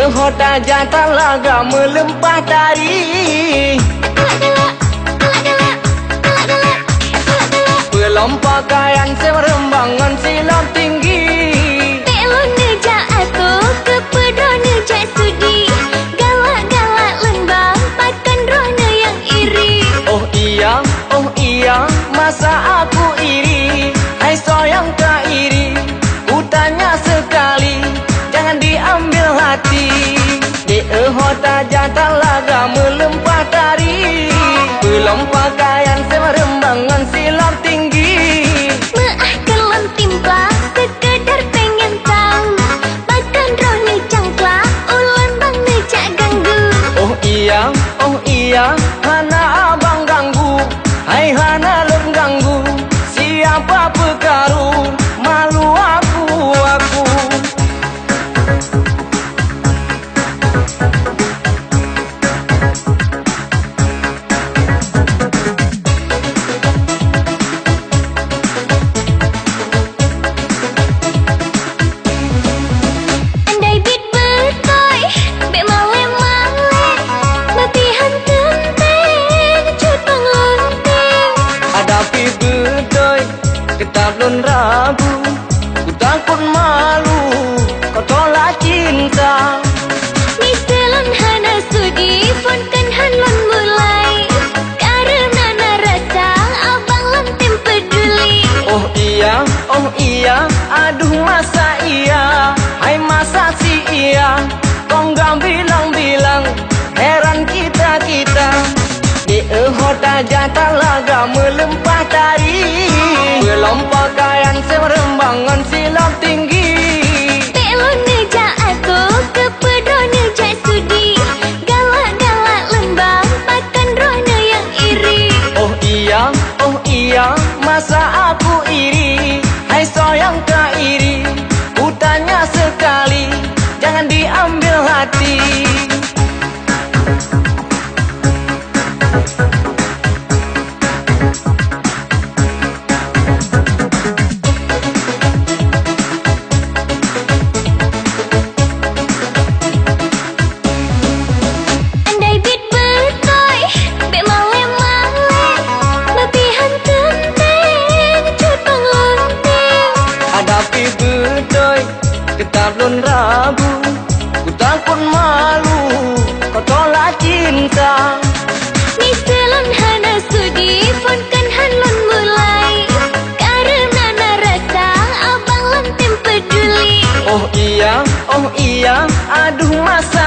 hota jantan laga melempah tari. Belum pakaian serembangan silam tinggi. Belon nejak aku kepedo nejak sudi Galak-galak lembang pakan rohnya yang iri Oh iya, oh iya, masa aku iri. Hai soyang tak iri, ku tanya Jangan diambil hati. Di hota jantan laga melempah tari. Belum pakaian serembangan silam tinggi. Maah kelam timpa sekedar pengen tahu. Pakan rohnya cangkla ulan bang nejak ganggu. Oh iya, oh iya, Hana abang ganggu. Hai Hana lur ganggu. Siapa pekaru Ketap lun ragu Ku takut malu. Kau tolak cinta. Misalun hana sudi Fon kan hanlon mulai. Karena na rasa Abang lantim peduli. Oh iya, oh iya Aduh masa iya. Hai masa si iya Kau nggak Hota jantan laga melempah tari. Belum pakaian serembangan silam tinggi. Belon nejak aku Kepedo nejak sudi. Galak-galak lembang Pakan rohnya yang iri. Oh iya, oh iya, masa aku iri. Hai soyang tak iri Ku tanya sekali. Jangan diambil hati malu Kau tolak cinta. Misalun hana sudi Fon kan hanlon mulai. Karena na rasa Abang lantim peduli. Oh iya, oh iya Aduh masa